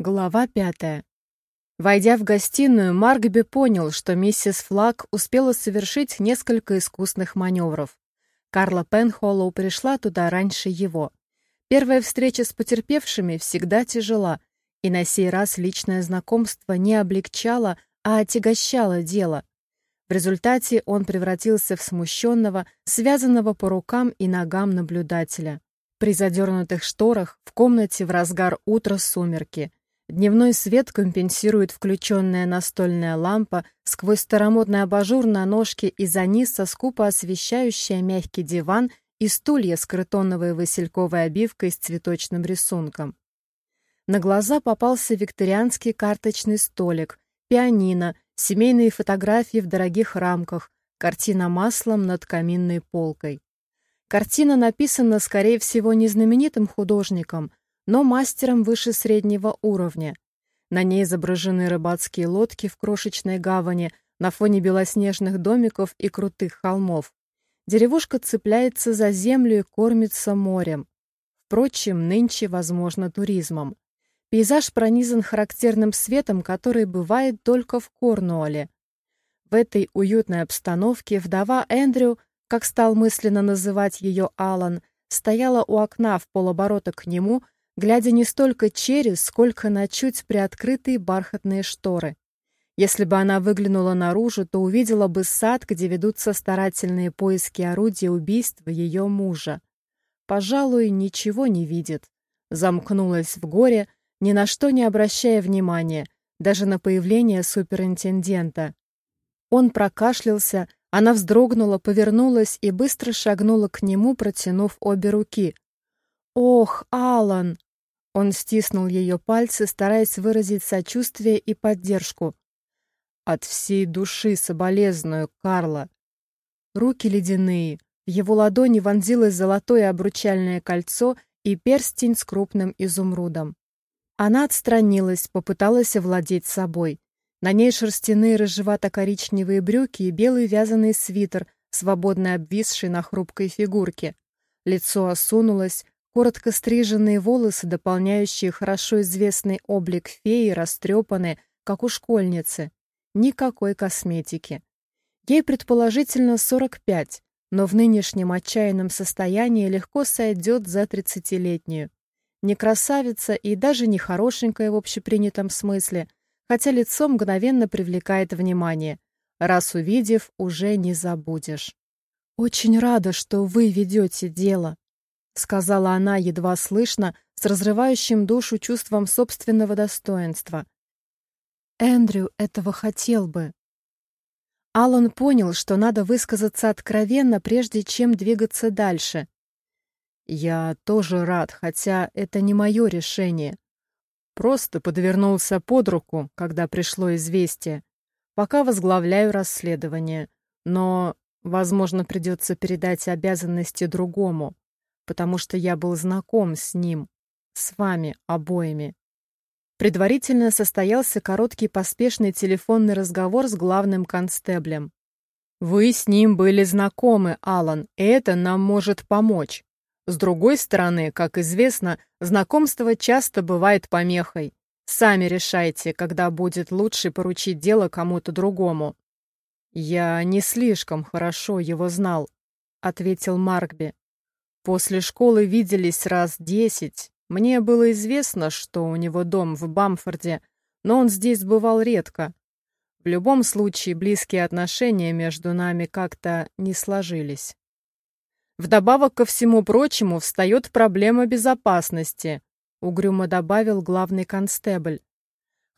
Глава пятая. Войдя в гостиную, Маркби понял, что миссис Флаг успела совершить несколько искусных маневров. Карла Пенхоллоу пришла туда раньше его. Первая встреча с потерпевшими всегда тяжела, и на сей раз личное знакомство не облегчало, а отягощало дело. В результате он превратился в смущенного, связанного по рукам и ногам наблюдателя. При задернутых шторах в комнате в разгар утра сумерки – Дневной свет компенсирует включенная настольная лампа сквозь старомодный абажур на ножке и за низ скупо освещающая мягкий диван и стулья с крытоновой васильковой обивкой с цветочным рисунком. На глаза попался викторианский карточный столик, пианино, семейные фотографии в дорогих рамках, картина маслом над каминной полкой. Картина написана, скорее всего, не знаменитым художником – но мастером выше среднего уровня. На ней изображены рыбацкие лодки в крошечной гавани на фоне белоснежных домиков и крутых холмов. Деревушка цепляется за землю и кормится морем. Впрочем, нынче возможно туризмом. Пейзаж пронизан характерным светом, который бывает только в Корнуолле. В этой уютной обстановке вдова Эндрю, как стал мысленно называть ее Алан, стояла у окна в полоборота к нему глядя не столько через, сколько на чуть приоткрытые бархатные шторы. Если бы она выглянула наружу, то увидела бы сад, где ведутся старательные поиски орудия убийства ее мужа. Пожалуй, ничего не видит. Замкнулась в горе, ни на что не обращая внимания, даже на появление суперинтендента. Он прокашлялся, она вздрогнула, повернулась и быстро шагнула к нему, протянув обе руки. «Ох, Алан!» Он стиснул ее пальцы, стараясь выразить сочувствие и поддержку. «От всей души соболезную, Карла!» Руки ледяные. В его ладони вонзилось золотое обручальное кольцо и перстень с крупным изумрудом. Она отстранилась, попыталась овладеть собой. На ней шерстяные рыжевато-коричневые брюки и белый вязаный свитер, свободно обвисший на хрупкой фигурке. Лицо осунулось, Коротко стриженные волосы, дополняющие хорошо известный облик феи, растрепаны, как у школьницы. Никакой косметики. Ей предположительно 45, но в нынешнем отчаянном состоянии легко сойдет за тридцатилетнюю. Не красавица и даже не хорошенькая в общепринятом смысле, хотя лицо мгновенно привлекает внимание. Раз увидев, уже не забудешь. «Очень рада, что вы ведете дело», — сказала она едва слышно, с разрывающим душу чувством собственного достоинства. «Эндрю этого хотел бы». Алан понял, что надо высказаться откровенно, прежде чем двигаться дальше. «Я тоже рад, хотя это не мое решение. Просто подвернулся под руку, когда пришло известие. Пока возглавляю расследование, но, возможно, придется передать обязанности другому потому что я был знаком с ним, с вами обоими. Предварительно состоялся короткий поспешный телефонный разговор с главным констеблем. «Вы с ним были знакомы, Алан, и это нам может помочь. С другой стороны, как известно, знакомство часто бывает помехой. Сами решайте, когда будет лучше поручить дело кому-то другому». «Я не слишком хорошо его знал», — ответил Маркби. После школы виделись раз десять. Мне было известно, что у него дом в Бамфорде, но он здесь бывал редко. В любом случае, близкие отношения между нами как-то не сложились. Вдобавок ко всему прочему встает проблема безопасности, угрюмо добавил главный констебль.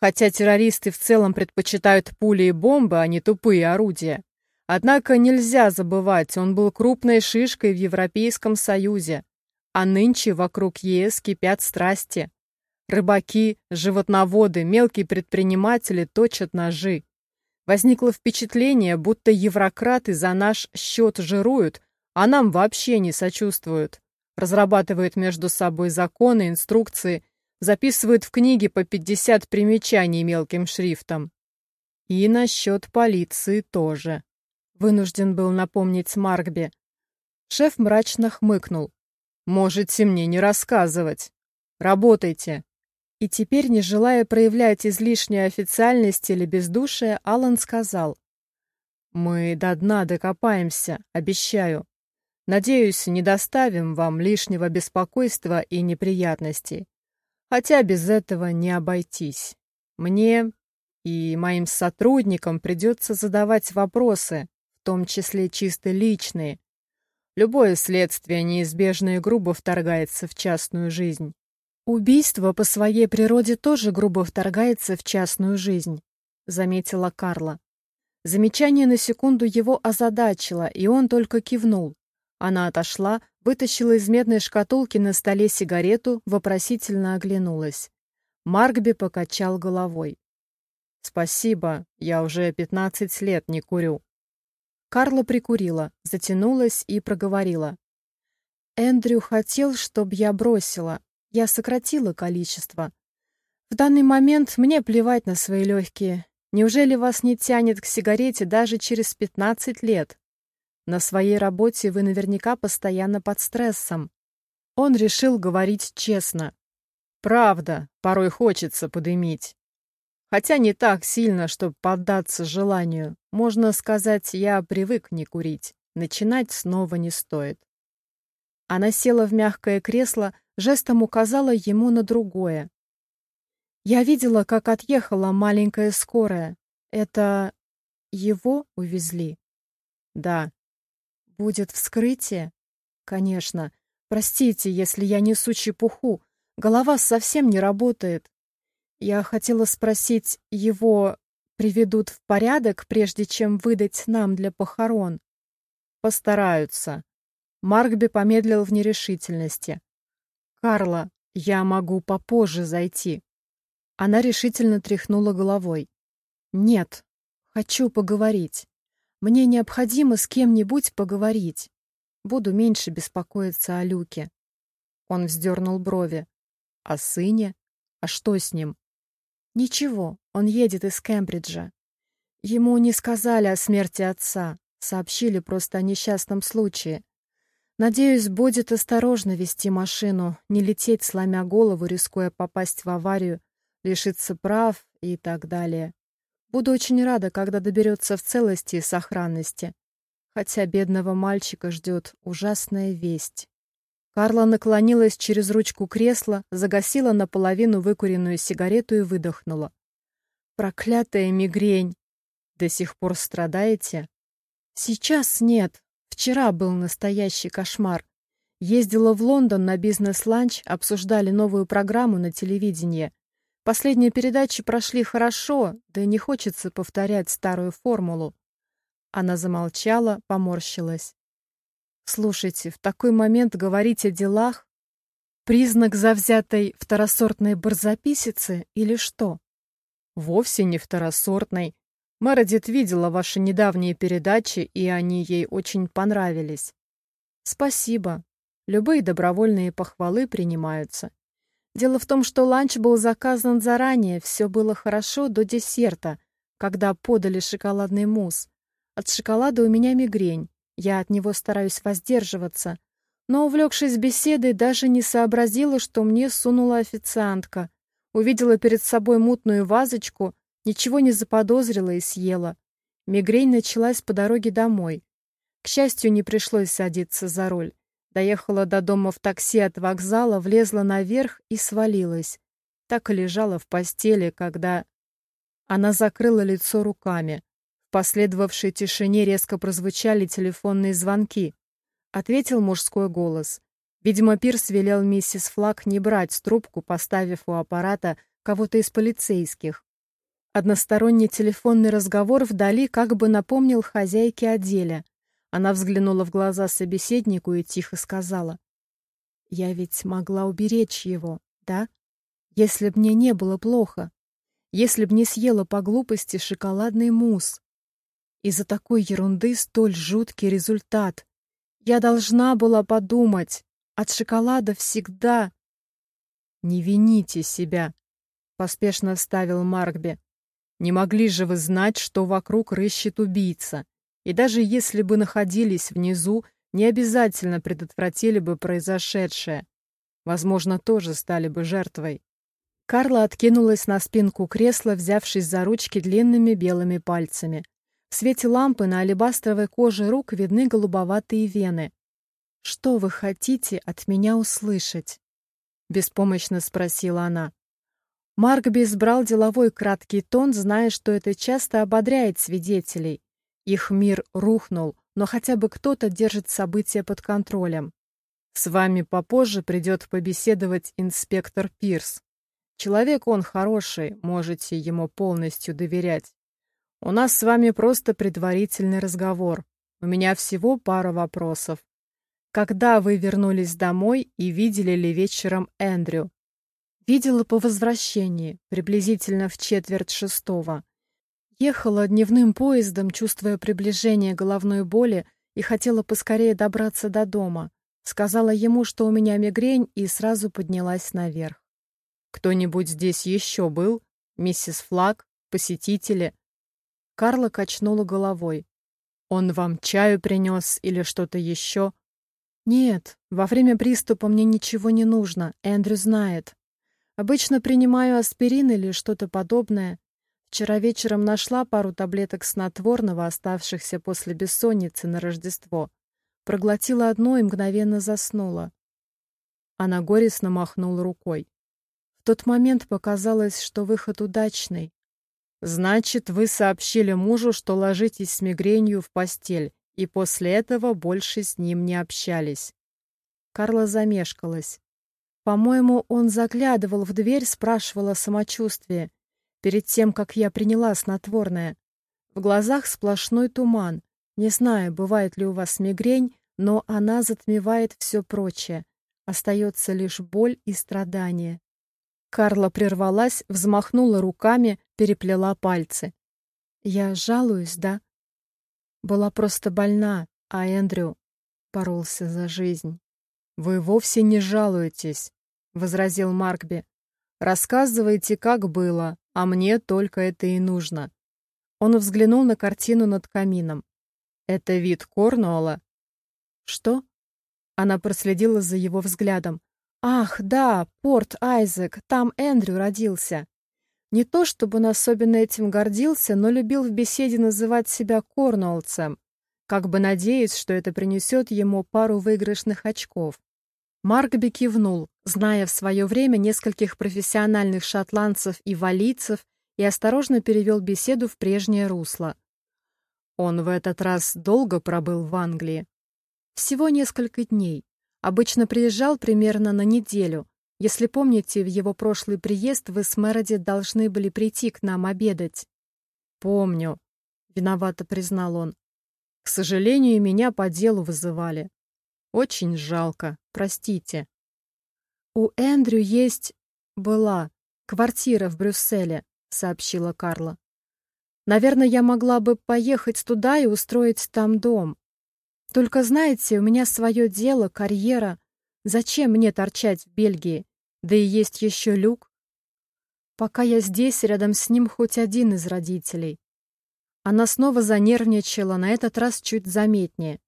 Хотя террористы в целом предпочитают пули и бомбы, а не тупые орудия. Однако нельзя забывать, он был крупной шишкой в Европейском Союзе, а нынче вокруг ЕС кипят страсти. Рыбаки, животноводы, мелкие предприниматели точат ножи. Возникло впечатление, будто еврократы за наш счет жируют, а нам вообще не сочувствуют. Разрабатывают между собой законы, инструкции, записывают в книги по 50 примечаний мелким шрифтом. И насчет полиции тоже. Вынужден был напомнить Маркби. Шеф мрачно хмыкнул. «Можете мне не рассказывать. Работайте». И теперь, не желая проявлять излишнюю официальность или бездушие, Алан сказал. «Мы до дна докопаемся, обещаю. Надеюсь, не доставим вам лишнего беспокойства и неприятностей. Хотя без этого не обойтись. Мне и моим сотрудникам придется задавать вопросы, том числе чисто личные. Любое следствие неизбежно и грубо вторгается в частную жизнь. Убийство по своей природе тоже грубо вторгается в частную жизнь, заметила Карла. Замечание на секунду его озадачило, и он только кивнул. Она отошла, вытащила из медной шкатулки на столе сигарету, вопросительно оглянулась. Маркби покачал головой. «Спасибо, я уже пятнадцать лет не курю». Карла прикурила, затянулась и проговорила. «Эндрю хотел, чтобы я бросила. Я сократила количество. В данный момент мне плевать на свои легкие. Неужели вас не тянет к сигарете даже через пятнадцать лет? На своей работе вы наверняка постоянно под стрессом». Он решил говорить честно. «Правда, порой хочется подымить. Хотя не так сильно, чтобы поддаться желанию. Можно сказать, я привык не курить. Начинать снова не стоит. Она села в мягкое кресло, жестом указала ему на другое. Я видела, как отъехала маленькая скорая. Это его увезли? Да. Будет вскрытие? Конечно. Простите, если я несу чепуху. Голова совсем не работает. Я хотела спросить, его приведут в порядок, прежде чем выдать нам для похорон? Постараются. Маркби помедлил в нерешительности. Карла, я могу попозже зайти. Она решительно тряхнула головой. Нет, хочу поговорить. Мне необходимо с кем-нибудь поговорить. Буду меньше беспокоиться о Люке. Он вздернул брови. О сыне? А что с ним? Ничего, он едет из Кембриджа. Ему не сказали о смерти отца, сообщили просто о несчастном случае. Надеюсь, будет осторожно вести машину, не лететь, сломя голову, рискуя попасть в аварию, лишиться прав и так далее. Буду очень рада, когда доберется в целости и сохранности. Хотя бедного мальчика ждет ужасная весть. Карла наклонилась через ручку кресла, загасила наполовину выкуренную сигарету и выдохнула. «Проклятая мигрень! До сих пор страдаете?» «Сейчас нет. Вчера был настоящий кошмар. Ездила в Лондон на бизнес-ланч, обсуждали новую программу на телевидении. Последние передачи прошли хорошо, да не хочется повторять старую формулу». Она замолчала, поморщилась. Слушайте, в такой момент говорить о делах — признак завзятой второсортной барзаписицы или что? Вовсе не второсортной. Мередит видела ваши недавние передачи, и они ей очень понравились. Спасибо. Любые добровольные похвалы принимаются. Дело в том, что ланч был заказан заранее, все было хорошо до десерта, когда подали шоколадный мусс. От шоколада у меня мигрень. Я от него стараюсь воздерживаться, но, увлекшись беседой, даже не сообразила, что мне сунула официантка. Увидела перед собой мутную вазочку, ничего не заподозрила и съела. Мигрень началась по дороге домой. К счастью, не пришлось садиться за руль. Доехала до дома в такси от вокзала, влезла наверх и свалилась. Так и лежала в постели, когда... Она закрыла лицо руками последовавшей тишине резко прозвучали телефонные звонки. Ответил мужской голос. Видимо, Пирс велел миссис Флаг не брать трубку, поставив у аппарата кого-то из полицейских. Односторонний телефонный разговор вдали как бы напомнил хозяйке о деле. Она взглянула в глаза собеседнику и тихо сказала. «Я ведь могла уберечь его, да? Если б мне не было плохо. Если б не съела по глупости шоколадный мусс. Из-за такой ерунды столь жуткий результат. Я должна была подумать. От шоколада всегда... «Не вините себя», — поспешно вставил Маркби. «Не могли же вы знать, что вокруг рыщет убийца. И даже если бы находились внизу, не обязательно предотвратили бы произошедшее. Возможно, тоже стали бы жертвой. Карла откинулась на спинку кресла, взявшись за ручки длинными белыми пальцами. В свете лампы на алебастровой коже рук видны голубоватые вены. «Что вы хотите от меня услышать?» — беспомощно спросила она. Маркби избрал деловой краткий тон, зная, что это часто ободряет свидетелей. Их мир рухнул, но хотя бы кто-то держит события под контролем. С вами попозже придет побеседовать инспектор Пирс. Человек он хороший, можете ему полностью доверять. У нас с вами просто предварительный разговор. У меня всего пара вопросов. Когда вы вернулись домой и видели ли вечером Эндрю? Видела по возвращении, приблизительно в четверть шестого. Ехала дневным поездом, чувствуя приближение головной боли, и хотела поскорее добраться до дома. Сказала ему, что у меня мигрень, и сразу поднялась наверх. «Кто-нибудь здесь еще был? Миссис Флаг? Посетители?» Карла качнула головой. «Он вам чаю принес или что-то еще?» «Нет, во время приступа мне ничего не нужно, Эндрю знает. Обычно принимаю аспирин или что-то подобное. Вчера вечером нашла пару таблеток снотворного, оставшихся после бессонницы на Рождество. Проглотила одну и мгновенно заснула. Она горестно махнула рукой тот момент показалось, что выход удачный. Значит, вы сообщили мужу, что ложитесь с мигренью в постель, и после этого больше с ним не общались. Карла замешкалась. По-моему, он заглядывал в дверь, спрашивал о самочувствии, перед тем, как я приняла снотворное. В глазах сплошной туман. Не знаю, бывает ли у вас мигрень, но она затмевает все прочее. Остается лишь боль и страдание. Карла прервалась, взмахнула руками, переплела пальцы. «Я жалуюсь, да?» Была просто больна, а Эндрю боролся за жизнь. «Вы вовсе не жалуетесь», — возразил Маркби. «Рассказывайте, как было, а мне только это и нужно». Он взглянул на картину над камином. «Это вид Корнуолла?» «Что?» Она проследила за его взглядом. Ах, да, Порт Айзек, там Эндрю родился. Не то чтобы он особенно этим гордился, но любил в беседе называть себя Корнуоллцем, как бы надеясь, что это принесет ему пару выигрышных очков. Маркби кивнул, зная в свое время нескольких профессиональных шотландцев и валийцев, и осторожно перевел беседу в прежнее русло. Он в этот раз долго пробыл в Англии. Всего несколько дней. Обычно приезжал примерно на неделю. Если помните, в его прошлый приезд вы с Мередит должны были прийти к нам обедать. Помню, виновато признал он. К сожалению, меня по делу вызывали. Очень жалко, простите. У Эндрю есть... была квартира в Брюсселе, сообщила Карла. Наверное, я могла бы поехать туда и устроить там дом. Только знаете, у меня свое дело, карьера. Зачем мне торчать в Бельгии? Да и есть еще Люк. Пока я здесь, рядом с ним хоть один из родителей. Она снова занервничала, на этот раз чуть заметнее.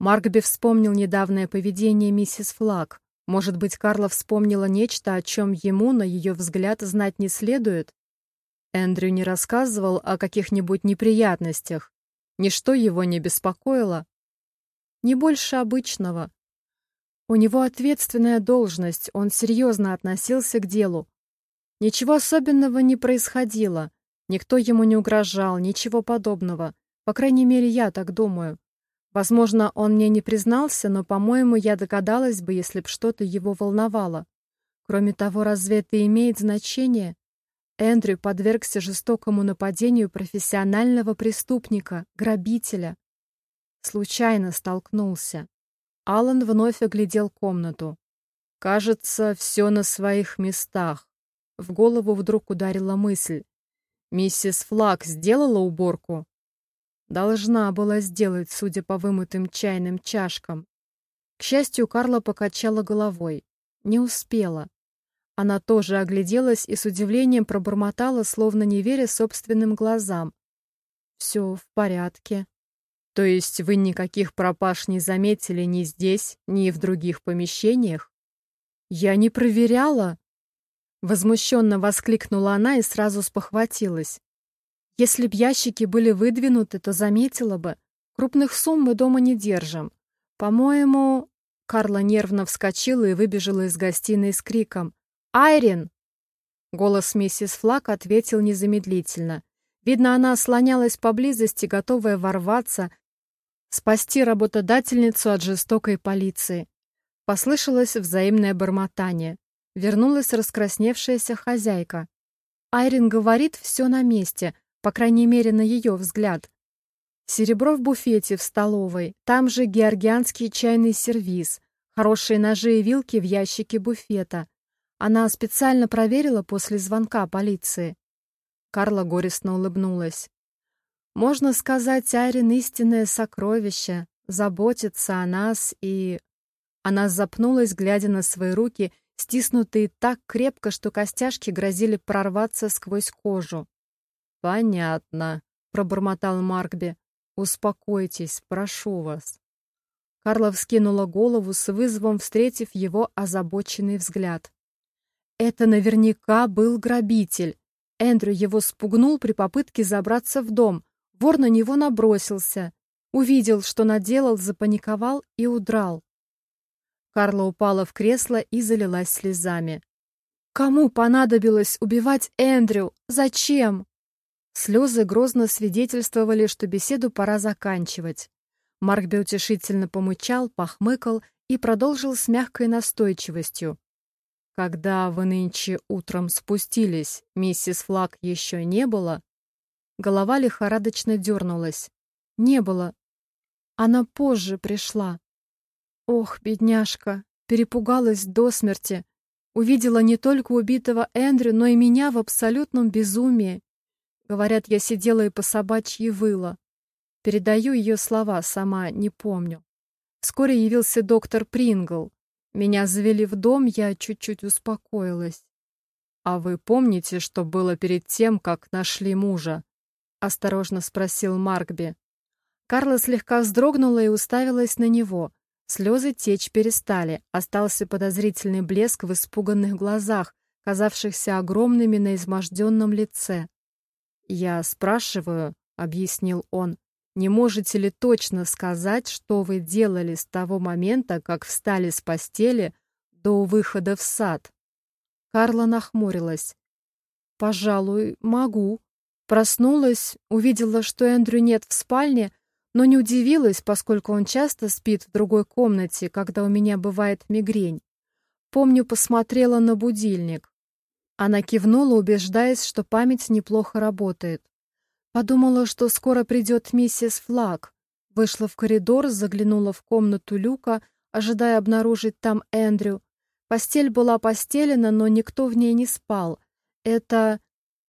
Маркби вспомнил недавнее поведение миссис Флаг. Может быть, Карла вспомнила нечто, о чем ему, на ее взгляд, знать не следует? Эндрю не рассказывал о каких-нибудь неприятностях. Ничто его не беспокоило. Не больше обычного. У него ответственная должность, он серьезно относился к делу. Ничего особенного не происходило. Никто ему не угрожал, ничего подобного. По крайней мере, я так думаю. Возможно, он мне не признался, но, по-моему, я догадалась бы, если б что-то его волновало. Кроме того, разве это имеет значение? Эндрю подвергся жестокому нападению профессионального преступника, грабителя. Случайно столкнулся. Алан вновь оглядел комнату. Кажется, все на своих местах. В голову вдруг ударила мысль. Миссис Флаг сделала уборку? Должна была сделать, судя по вымытым чайным чашкам. К счастью, Карла покачала головой. Не успела. Она тоже огляделась и с удивлением пробормотала, словно не веря собственным глазам. «Все в порядке». То есть вы никаких пропаж не заметили ни здесь, ни в других помещениях? Я не проверяла. Возмущенно воскликнула она и сразу спохватилась. Если б ящики были выдвинуты, то заметила бы. Крупных сумм мы дома не держим. По-моему... Карла нервно вскочила и выбежала из гостиной с криком. «Айрин!» Голос миссис Флак ответил незамедлительно. Видно, она слонялась поблизости, готовая ворваться, спасти работодательницу от жестокой полиции. Послышалось взаимное бормотание. Вернулась раскрасневшаяся хозяйка. Айрин говорит, все на месте, по крайней мере, на ее взгляд. Серебро в буфете в столовой, там же георгианский чайный сервиз, хорошие ножи и вилки в ящике буфета. Она специально проверила после звонка полиции. Карла горестно улыбнулась. Можно сказать, Айрин истинное сокровище, заботится о нас и... Она запнулась, глядя на свои руки, стиснутые так крепко, что костяшки грозили прорваться сквозь кожу. «Понятно», — пробормотал Маркби. «Успокойтесь, прошу вас». Карла вскинула голову с вызовом, встретив его озабоченный взгляд. Это наверняка был грабитель. Эндрю его спугнул при попытке забраться в дом. Вор на него набросился. Увидел, что наделал, запаниковал и удрал. Карла упала в кресло и залилась слезами. «Кому понадобилось убивать Эндрю? Зачем?» Слезы грозно свидетельствовали, что беседу пора заканчивать. Маркби утешительно помычал, похмыкал и продолжил с мягкой настойчивостью. Когда вы нынче утром спустились, миссис Флаг еще не было? Голова лихорадочно дернулась. Не было. Она позже пришла. Ох, бедняжка, перепугалась до смерти. Увидела не только убитого Эндрю, но и меня в абсолютном безумии. Говорят, я сидела и по собачьи выла. Передаю ее слова, сама не помню. Вскоре явился доктор Прингл. Меня завели в дом, я чуть-чуть успокоилась. «А вы помните, что было перед тем, как нашли мужа?» — осторожно спросил Маркби. Карла слегка вздрогнула и уставилась на него. Слезы течь перестали, остался подозрительный блеск в испуганных глазах, казавшихся огромными на изможденном лице. «Я спрашиваю», — объяснил он, не можете ли точно сказать, что вы делали с того момента, как встали с постели до выхода в сад? Карла нахмурилась. Пожалуй, могу. Проснулась, увидела, что Эндрю нет в спальне, но не удивилась, поскольку он часто спит в другой комнате, когда у меня бывает мигрень. Помню, посмотрела на будильник. Она кивнула, убеждаясь, что память неплохо работает. Подумала, что скоро придет миссис Флаг. Вышла в коридор, заглянула в комнату Люка, ожидая обнаружить там Эндрю. Постель была постелена, но никто в ней не спал. Это...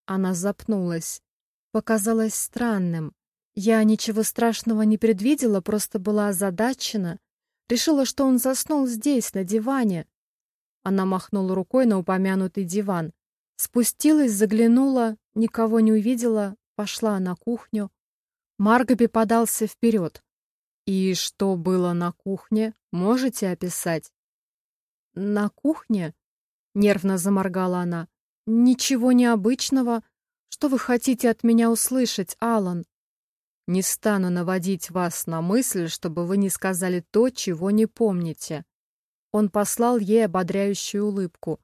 Она запнулась. Показалось странным. Я ничего страшного не предвидела, просто была озадачена. Решила, что он заснул здесь, на диване. Она махнула рукой на упомянутый диван. Спустилась, заглянула, никого не увидела, пошла на кухню. Маргаби подался вперед. «И что было на кухне, можете описать?» «На кухне?» — нервно заморгала она. «Ничего необычного. Что вы хотите от меня услышать, Алан? «Не стану наводить вас на мысль, чтобы вы не сказали то, чего не помните». Он послал ей ободряющую улыбку.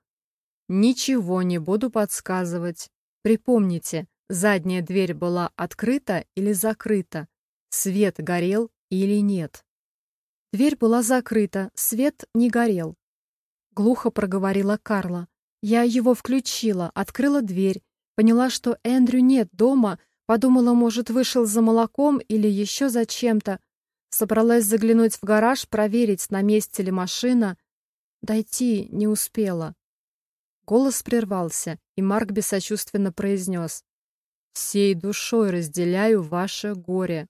«Ничего не буду подсказывать. Припомните, Задняя дверь была открыта или закрыта? Свет горел или нет? Дверь была закрыта, свет не горел. Глухо проговорила Карла. Я его включила, открыла дверь, поняла, что Эндрю нет дома, подумала, может, вышел за молоком или еще за чем-то. Собралась заглянуть в гараж, проверить, на месте ли машина. Дойти не успела. Голос прервался, и Марк бессочувственно произнес. Всей душой разделяю ваше горе.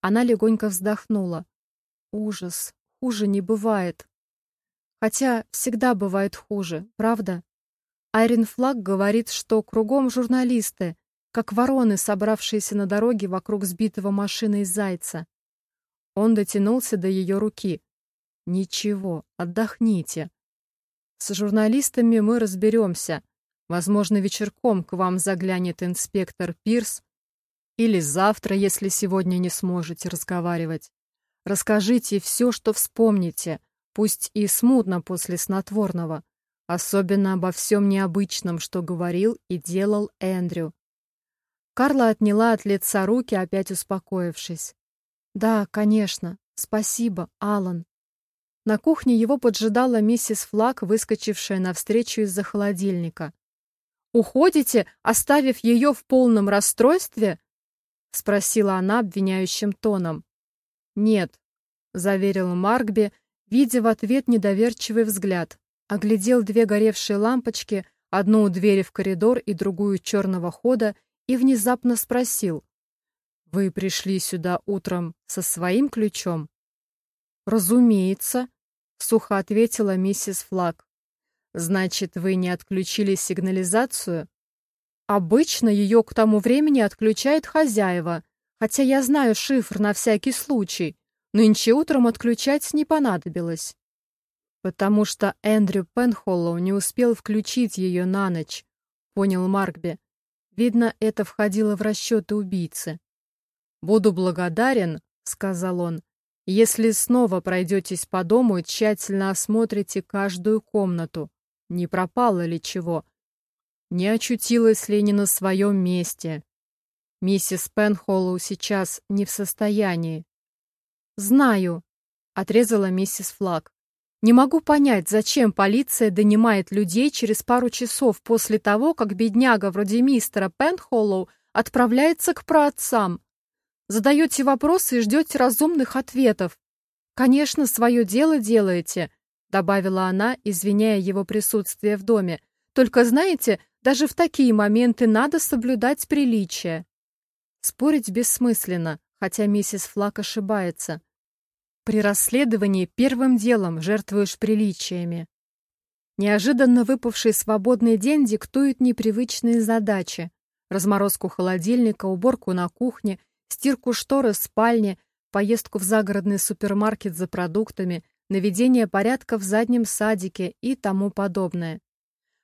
Она легонько вздохнула. Ужас. Хуже не бывает. Хотя всегда бывает хуже, правда? Айрин Флаг говорит, что кругом журналисты, как вороны, собравшиеся на дороге вокруг сбитого машиной зайца. Он дотянулся до ее руки. «Ничего, отдохните. С журналистами мы разберемся. Возможно, вечерком к вам заглянет инспектор Пирс или завтра, если сегодня не сможете разговаривать. Расскажите все, что вспомните, пусть и смутно после снотворного, особенно обо всем необычном, что говорил и делал Эндрю. Карла отняла от лица руки, опять успокоившись. «Да, конечно. Спасибо, Алан. На кухне его поджидала миссис Флаг, выскочившая навстречу из-за холодильника. «Уходите, оставив ее в полном расстройстве?» — спросила она обвиняющим тоном. «Нет», — заверил Маркби, видя в ответ недоверчивый взгляд. Оглядел две горевшие лампочки, одну у двери в коридор и другую черного хода, и внезапно спросил. «Вы пришли сюда утром со своим ключом?» «Разумеется», — сухо ответила миссис Флаг. «Значит, вы не отключили сигнализацию?» «Обычно ее к тому времени отключают хозяева, хотя я знаю шифр на всякий случай. Нынче утром отключать не понадобилось». «Потому что Эндрю Пенхоллоу не успел включить ее на ночь», — понял Маркби. Видно, это входило в расчеты убийцы. «Буду благодарен», — сказал он, — «если снова пройдетесь по дому и тщательно осмотрите каждую комнату, не пропало ли чего, не очутилась ли не на своем месте. Миссис Пенхоллоу сейчас не в состоянии». «Знаю», — отрезала миссис Флаг. Не могу понять, зачем полиция донимает людей через пару часов после того, как бедняга вроде мистера Пенхоллоу отправляется к праотцам. Задаете вопросы и ждете разумных ответов. Конечно, свое дело делаете, добавила она, извиняя его присутствие в доме. Только знаете, даже в такие моменты надо соблюдать приличие. Спорить бессмысленно, хотя миссис Флак ошибается. При расследовании первым делом жертвуешь приличиями. Неожиданно выпавший свободный день диктует непривычные задачи. Разморозку холодильника, уборку на кухне, стирку шторы в спальне, поездку в загородный супермаркет за продуктами, наведение порядка в заднем садике и тому подобное.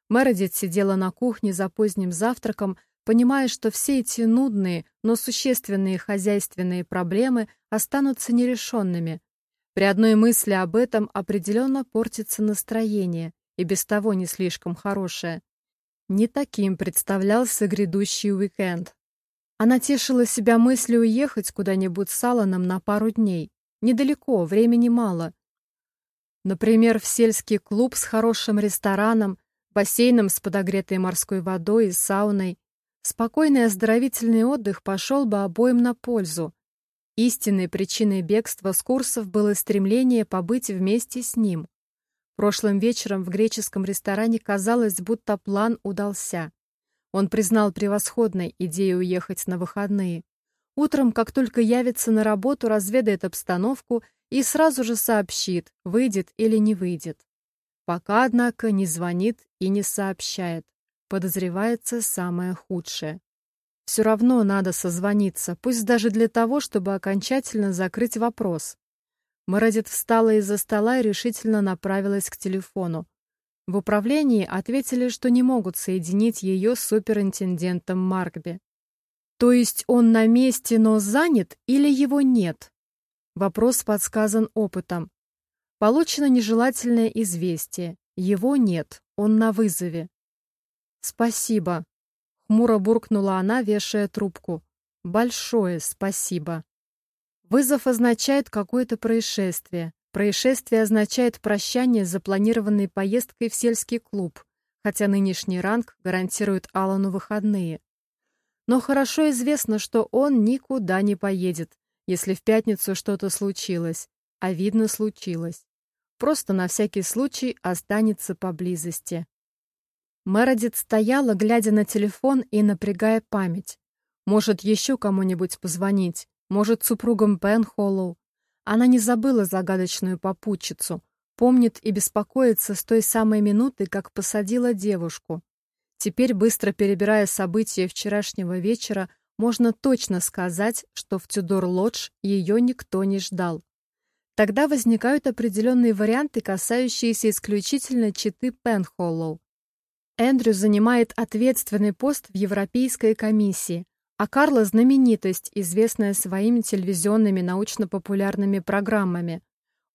Мередит сидела на кухне за поздним завтраком, понимая, что все эти нудные, но существенные хозяйственные проблемы останутся нерешенными, при одной мысли об этом определенно портится настроение, и без того не слишком хорошее. Не таким представлялся грядущий уикенд. Она тешила себя мыслью уехать куда-нибудь с Алланом на пару дней. Недалеко, времени мало. Например, в сельский клуб с хорошим рестораном, бассейном с подогретой морской водой и сауной. Спокойный оздоровительный отдых пошел бы обоим на пользу, Истинной причиной бегства с курсов было стремление побыть вместе с ним. Прошлым вечером в греческом ресторане казалось, будто план удался. Он признал превосходной идею уехать на выходные. Утром, как только явится на работу, разведает обстановку и сразу же сообщит, выйдет или не выйдет. Пока, однако, не звонит и не сообщает. Подозревается самое худшее. Все равно надо созвониться, пусть даже для того, чтобы окончательно закрыть вопрос. Морозит встала из-за стола и решительно направилась к телефону. В управлении ответили, что не могут соединить ее с суперинтендентом Маркби. То есть он на месте, но занят или его нет? Вопрос подсказан опытом. Получено нежелательное известие. Его нет, он на вызове. Спасибо, Хмуро буркнула она, вешая трубку. «Большое спасибо». Вызов означает какое-то происшествие. Происшествие означает прощание с запланированной поездкой в сельский клуб, хотя нынешний ранг гарантирует Алану выходные. Но хорошо известно, что он никуда не поедет, если в пятницу что-то случилось, а видно случилось. Просто на всякий случай останется поблизости. Мередит стояла, глядя на телефон и напрягая память. Может, еще кому-нибудь позвонить, может, супругам Пенхоллоу. Она не забыла загадочную попутчицу, помнит и беспокоится с той самой минуты, как посадила девушку. Теперь, быстро перебирая события вчерашнего вечера, можно точно сказать, что в Тюдор-Лодж ее никто не ждал. Тогда возникают определенные варианты, касающиеся исключительно читы Пенхоллоу. Эндрю занимает ответственный пост в Европейской комиссии, а Карла – знаменитость, известная своими телевизионными научно-популярными программами.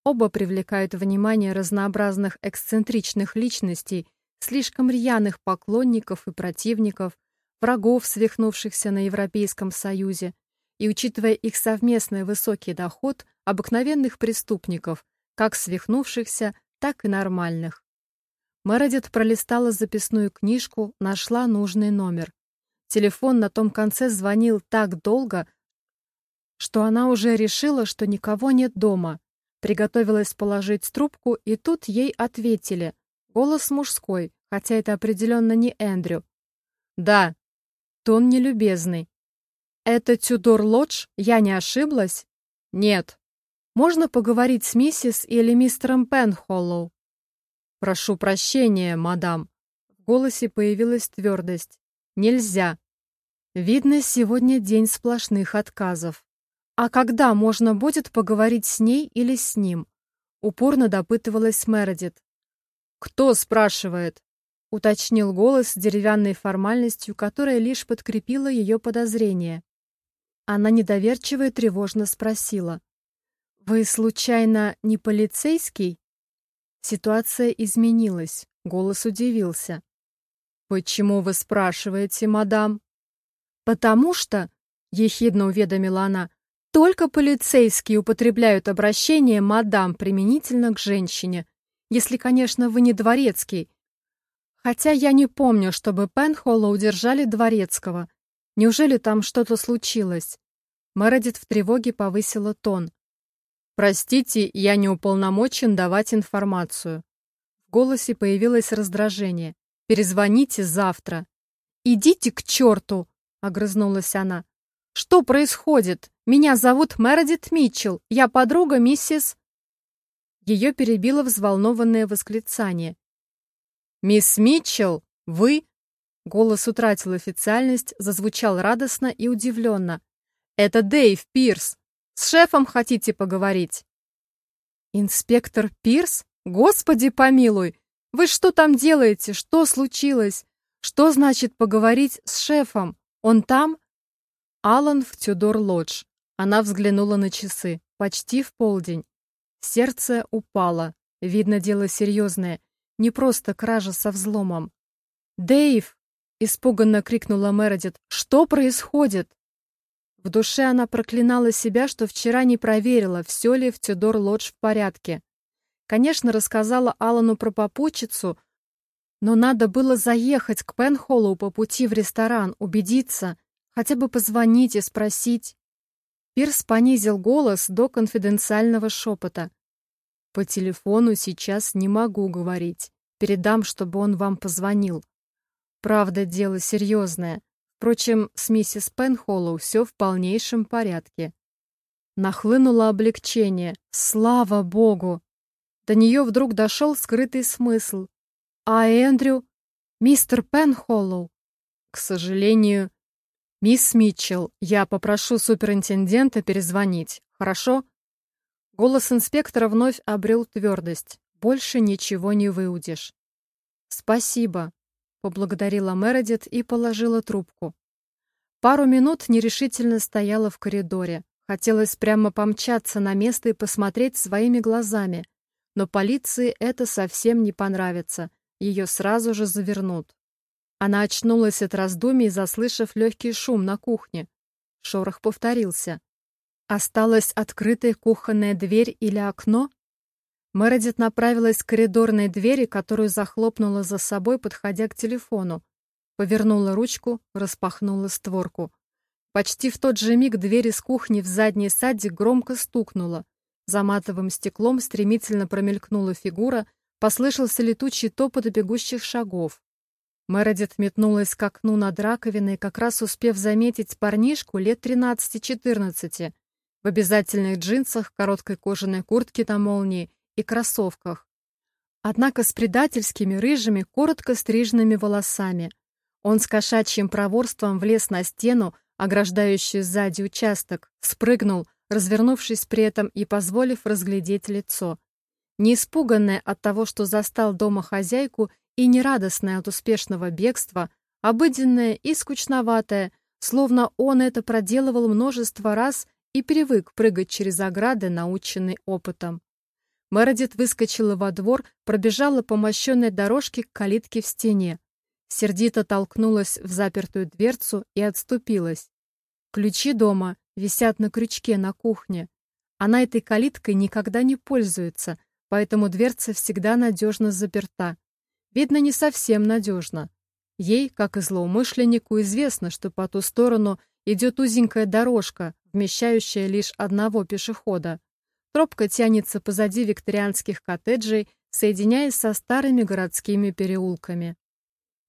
Оба привлекают внимание разнообразных эксцентричных личностей, слишком рьяных поклонников и противников, врагов, свихнувшихся на Европейском Союзе, и, учитывая их совместный высокий доход, обыкновенных преступников, как свихнувшихся, так и нормальных. Мередит пролистала записную книжку, нашла нужный номер. Телефон на том конце звонил так долго, что она уже решила, что никого нет дома. Приготовилась положить трубку, и тут ей ответили. Голос мужской, хотя это определенно не Эндрю. «Да». Тон нелюбезный. «Это Тюдор Лодж? Я не ошиблась?» «Нет». «Можно поговорить с миссис или мистером Пенхоллоу?» «Прошу прощения, мадам». В голосе появилась твердость. «Нельзя». Видно, сегодня день сплошных отказов. А когда можно будет поговорить с ней или с ним? Упорно допытывалась Мередит. «Кто спрашивает?» — уточнил голос с деревянной формальностью, которая лишь подкрепила ее подозрение. Она недоверчиво и тревожно спросила. «Вы, случайно, не полицейский?» Ситуация изменилась, голос удивился. «Почему вы спрашиваете, мадам?» «Потому что», — ехидно уведомила она, «только полицейские употребляют обращение «мадам» применительно к женщине, если, конечно, вы не дворецкий, Хотя я не помню, чтобы Пенхолла удержали дворецкого. Неужели там что-то случилось? Мередит в тревоге повысила тон. «Простите, я не уполномочен давать информацию». В голосе появилось раздражение. «Перезвоните завтра». «Идите к черту!» — огрызнулась она. «Что происходит? Меня зовут Мередит Митчелл. Я подруга миссис...» Ее перебило взволнованное восклицание. «Мисс Митчелл, вы...» Голос утратил официальность, зазвучал радостно и удивленно. «Это Дэйв Пирс. С шефом хотите поговорить?» «Инспектор Пирс? Господи помилуй! Вы что там делаете? Что случилось? Что значит поговорить с шефом? Он там?» Алан в Тюдор-Лодж. Она взглянула на часы. Почти в полдень. Сердце упало. Видно, дело серьезное. Не просто кража со взломом. «Дэйв!» — испуганно крикнула Мередит. «Что происходит?» В душе она проклинала себя, что вчера не проверила, все ли в Тюдор-Лодж в порядке. Конечно, рассказала Алану про попутчицу, но надо было заехать к Пенхоллу по пути в ресторан, убедиться, хотя бы позвонить и спросить. Пирс понизил голос до конфиденциального шепота. По телефону сейчас не могу говорить. Передам, чтобы он вам позвонил. Правда, дело серьезное. Впрочем, с миссис Пенхоллоу все в полнейшем порядке. Нахлынуло облегчение. Слава богу! До нее вдруг дошел скрытый смысл. А Эндрю? Мистер Пенхоллоу? К сожалению... Мисс Митчелл, я попрошу суперинтендента перезвонить, хорошо? Голос инспектора вновь обрел твердость. Больше ничего не выудишь. «Спасибо», — поблагодарила Мередит и положила трубку. Пару минут нерешительно стояла в коридоре. Хотелось прямо помчаться на место и посмотреть своими глазами. Но полиции это совсем не понравится. Ее сразу же завернут. Она очнулась от раздумий, заслышав легкий шум на кухне. Шорох повторился. Осталась открытой кухонная дверь или окно? Мередит направилась к коридорной двери, которую захлопнула за собой, подходя к телефону. Повернула ручку, распахнула створку. Почти в тот же миг дверь из кухни в задний садик громко стукнула. За матовым стеклом стремительно промелькнула фигура, послышался летучий топот бегущих шагов. Мередит метнулась к окну над раковиной, как раз успев заметить парнишку лет 13-14, в обязательных джинсах, короткой кожаной куртке на молнии и кроссовках. Однако с предательскими рыжими, коротко стриженными волосами. Он с кошачьим проворством влез на стену, ограждающую сзади участок, спрыгнул, развернувшись при этом и позволив разглядеть лицо. Не испуганная от того, что застал дома хозяйку, и нерадостное от успешного бегства, обыденное и скучноватое, словно он это проделывал множество раз и привык прыгать через ограды, наученный опытом. Мередит выскочила во двор, пробежала по мощенной дорожке к калитке в стене. Сердито толкнулась в запертую дверцу и отступилась. Ключи дома висят на крючке на кухне. Она этой калиткой никогда не пользуется, поэтому дверца всегда надежно заперта. Видно, не совсем надежно. Ей, как и злоумышленнику, известно, что по ту сторону идет узенькая дорожка, вмещающая лишь одного пешехода. Тропка тянется позади викторианских коттеджей, соединяясь со старыми городскими переулками.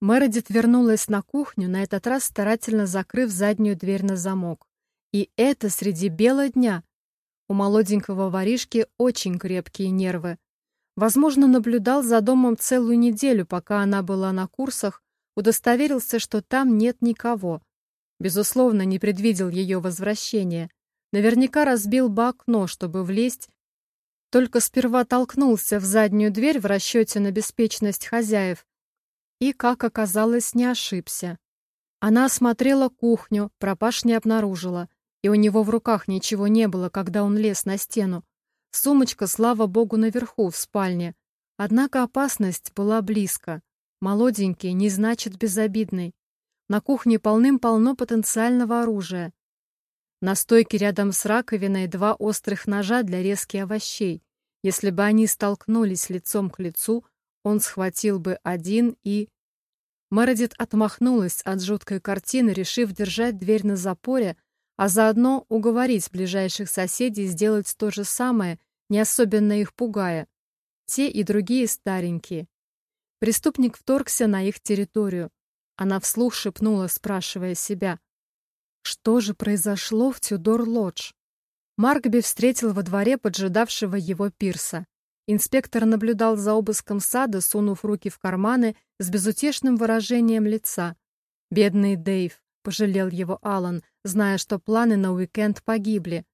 Мередит вернулась на кухню, на этот раз старательно закрыв заднюю дверь на замок. И это среди бела дня. У молоденького воришки очень крепкие нервы. Возможно, наблюдал за домом целую неделю, пока она была на курсах, удостоверился, что там нет никого. Безусловно, не предвидел ее возвращения. Наверняка разбил бы окно, чтобы влезть, только сперва толкнулся в заднюю дверь в расчете на беспечность хозяев и, как оказалось, не ошибся. Она осмотрела кухню, пропаж не обнаружила, и у него в руках ничего не было, когда он лез на стену. Сумочка, слава богу, наверху, в спальне. Однако опасность была близко. Молоденький не значит безобидный. На кухне полным-полно потенциального оружия. На стойке рядом с раковиной два острых ножа для резки овощей. Если бы они столкнулись лицом к лицу, он схватил бы один и... Мередит отмахнулась от жуткой картины, решив держать дверь на запоре, а заодно уговорить ближайших соседей сделать то же самое, не особенно их пугая. Те и другие старенькие. Преступник вторгся на их территорию. Она вслух шепнула, спрашивая себя, что же произошло в Тюдор-Лодж? Маркби встретил во дворе поджидавшего его пирса. Инспектор наблюдал за обыском сада, сунув руки в карманы с безутешным выражением лица. «Бедный Дэйв», — пожалел его Алан, зная, что планы на уикенд погибли.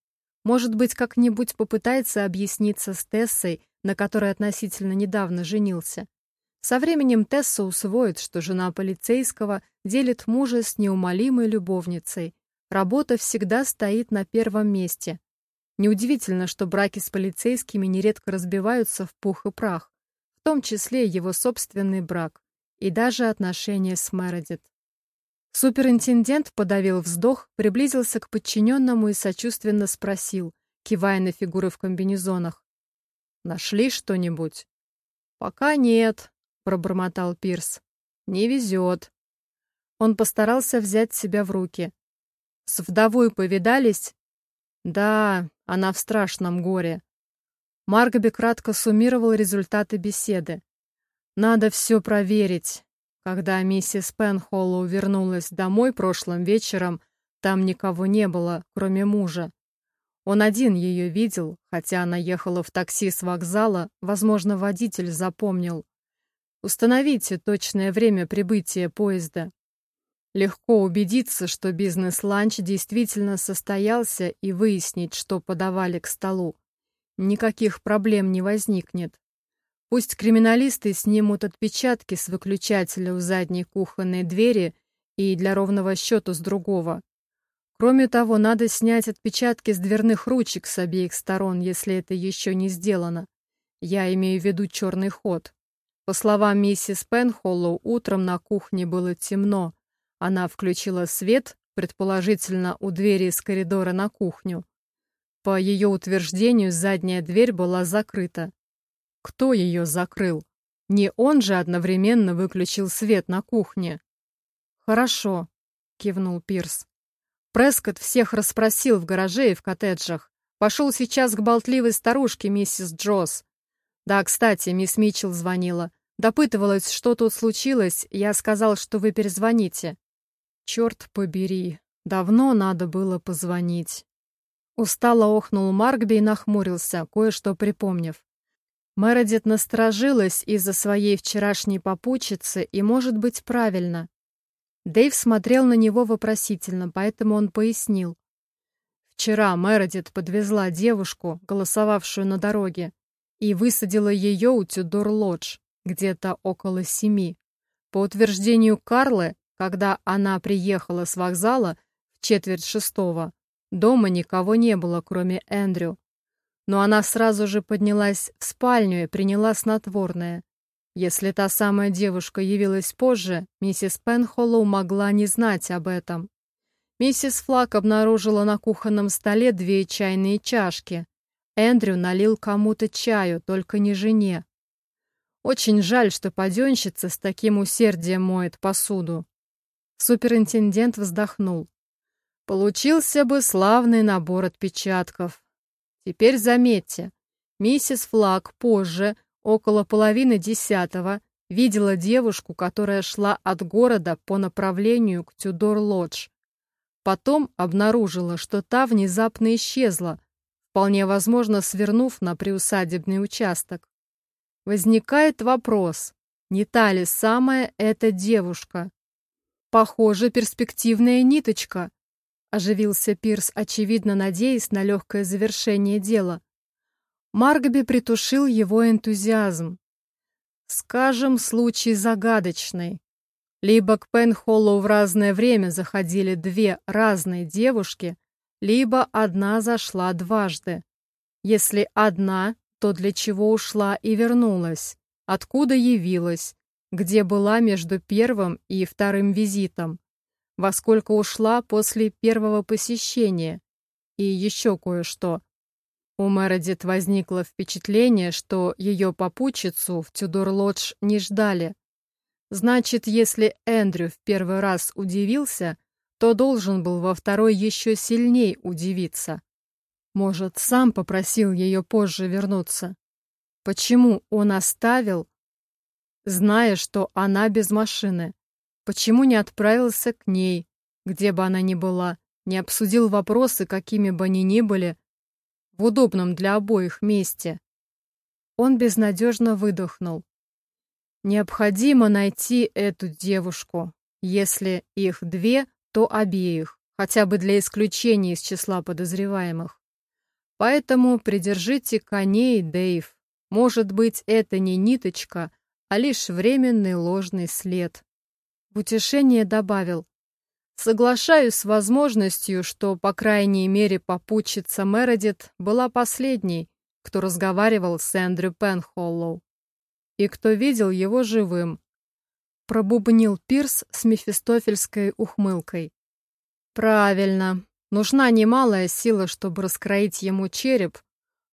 Может быть, как-нибудь попытается объясниться с Тессой, на которой относительно недавно женился. Со временем Тесса усвоит, что жена полицейского делит мужа с неумолимой любовницей, Работа всегда стоит на первом месте. Неудивительно, что браки с полицейскими нередко разбиваются в пух и прах, в том числе его собственный брак и даже отношения с Мередит. Суперинтендент подавил вздох, приблизился к подчиненному и сочувственно спросил, кивая на фигуры в комбинезонах. «Нашли что-нибудь?» «Пока нет», — пробормотал Пирс. «Не везет». Он постарался взять себя в руки. С вдовой повидались? Да, она в страшном горе. Маргаби кратко суммировал результаты беседы. Надо все проверить. Когда миссис Пенхоллоу вернулась домой прошлым вечером, там никого не было, кроме мужа. Он один ее видел, хотя она ехала в такси с вокзала, возможно, водитель запомнил. Установите точное время прибытия поезда. Легко убедиться, что бизнес-ланч действительно состоялся и выяснить, что подавали к столу. Никаких проблем не возникнет. Пусть криминалисты снимут отпечатки с выключателя у задней кухонной двери и для ровного счета с другого. Кроме того, надо снять отпечатки с дверных ручек с обеих сторон, если это еще не сделано. Я имею в виду черный ход. По словам миссис Пенхоллоу, утром на кухне было темно, она включила свет, предположительно, у двери из коридора на кухню. По ее утверждению, задняя дверь была закрыта. Кто ее закрыл? Не он же одновременно выключил свет на кухне. «Хорошо», — кивнул Пирс. Прескотт всех расспросил в гараже и в коттеджах. Пошел сейчас к болтливой старушке миссис Джосс. Да, кстати, мисс Митчелл звонила. Допытывалась, что тут случилось, я сказал, что вы перезвоните. Черт побери, давно надо было позвонить. Устало охнул Маркби и нахмурился, кое-что припомнив. Мередит насторожилась из-за своей вчерашней попутчицы, и, может быть, правильно. Дэйв смотрел на него вопросительно, поэтому он пояснил. Вчера Мередит подвезла девушку, голосовавшую на дороге, и высадила ее у Тюдор-Лодж. где-то около семи. По утверждению Карлы, когда она приехала с вокзала в четверть шестого, дома никого не было, кроме Эндрю. Но она сразу же поднялась в спальню и приняла снотворное. Если та самая девушка явилась позже, миссис Пенхоллоу могла не знать об этом. Миссис Флак обнаружила на кухонном столе две чайные чашки. Эндрю налил кому-то чаю, только не жене. Очень жаль, что паденщица с таким усердием моет посуду. Суперинтендент вздохнул. Получился бы славный набор отпечатков. Теперь заметьте, миссис Флаг позже, около половины десятого, видела девушку, которая шла от города по направлению к Тюдор-Лодж. Потом обнаружила, что та внезапно исчезла, вполне возможно, свернув на приусадебный участок. Возникает вопрос, не та ли самая эта девушка? Похоже, перспективная ниточка. Оживился Пирс, очевидно надеясь на легкое завершение дела. Маргби притушил его энтузиазм. Скажем, случай загадочный. Либо к Пенхоллу в разное время заходили две разные девушки, либо одна зашла дважды. Если одна, то для чего ушла и вернулась, откуда явилась, где была между первым и вторым визитом, во сколько ушла после первого посещения и еще кое-что. У Мередит возникло впечатление, что ее попутчицу в Тюдор-Лодж не ждали. Значит, если Эндрю в первый раз удивился, то должен был во второй еще сильней удивиться. Может, сам попросил ее позже вернуться. Почему он оставил, зная, что она без машины? Почему не отправился к ней, где бы она ни была, не обсудил вопросы, какими бы они ни были, в удобном для обоих месте? Он безнадежно выдохнул. Необходимо найти эту девушку. Если их две, то обеих, хотя бы для исключения из числа подозреваемых. Поэтому придержите коней, Дэйв. Может быть, это не ниточка, а лишь временный ложный след. В утешение добавил. Соглашаюсь с возможностью, что, по крайней мере, попутчица Мередит была последней, кто разговаривал с Эндрю Пенхоллоу. И кто видел его живым. Пробубнил Пирс с мефистофельской ухмылкой. Правильно, Нужна немалая сила, чтобы раскроить ему череп,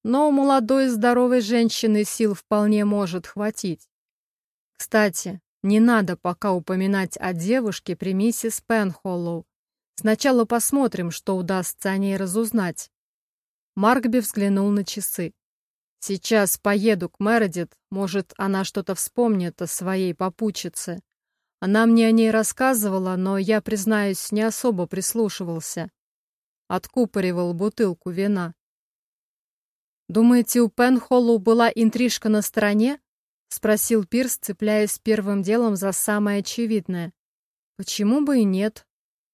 но у молодой здоровой женщины сил вполне может хватить. Кстати, не надо пока упоминать о девушке при миссис Пенхоллоу. Сначала посмотрим, что удастся о ней разузнать. Маркби взглянул на часы. Сейчас поеду к Мередит, может, она что-то вспомнит о своей попутчице. Она мне о ней рассказывала, но я, признаюсь, не особо прислушивался откупоривал бутылку вина. «Думаете, у Пенхоллу была интрижка на стороне?» — спросил Пирс, цепляясь первым делом за самое очевидное. «Почему бы и нет?»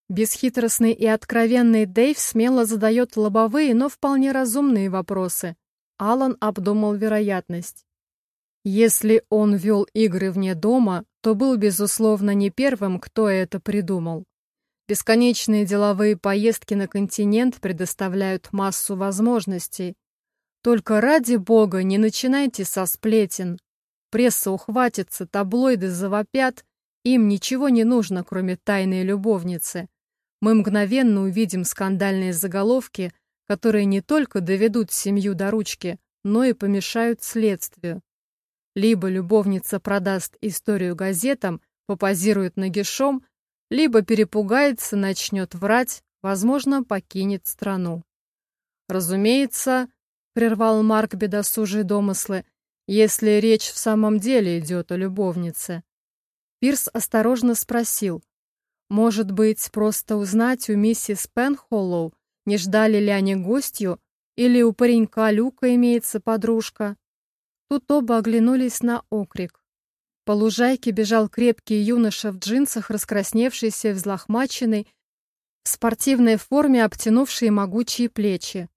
Бесхитростный и откровенный Дэйв смело задает лобовые, но вполне разумные вопросы. Алан обдумал вероятность. Если он вел игры вне дома, то был, безусловно, не первым, кто это придумал. Бесконечные деловые поездки на континент предоставляют массу возможностей. Только ради бога не начинайте со сплетен. Пресса ухватится, таблоиды завопят, им ничего не нужно, кроме тайной любовницы. Мы мгновенно увидим скандальные заголовки, которые не только доведут семью до ручки, но и помешают следствию. Либо любовница продаст историю газетам, попозирует нагишом, либо перепугается, начнет врать, возможно, покинет страну. Разумеется, прервал Марк бедосужие домыслы, если речь в самом деле идет о любовнице. Пирс осторожно спросил, может быть, просто узнать у миссис Пенхоллоу, не ждали ли они гостью, или у паренька Люка имеется подружка? Тут оба оглянулись на окрик. По лужайке бежал крепкий юноша в джинсах, раскрасневшийся, взлохмаченный, в спортивной форме, обтянувший могучие плечи.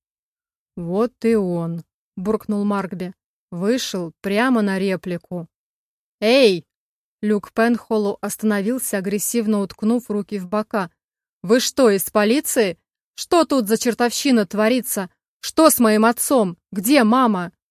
«Вот и он», — буркнул Маркби. Вышел прямо на реплику. «Эй!» Люк Пенхоллоу остановился, агрессивно уткнув руки в бока. «Вы что, из полиции? Что тут за чертовщина творится? Что с моим отцом? Где мама?»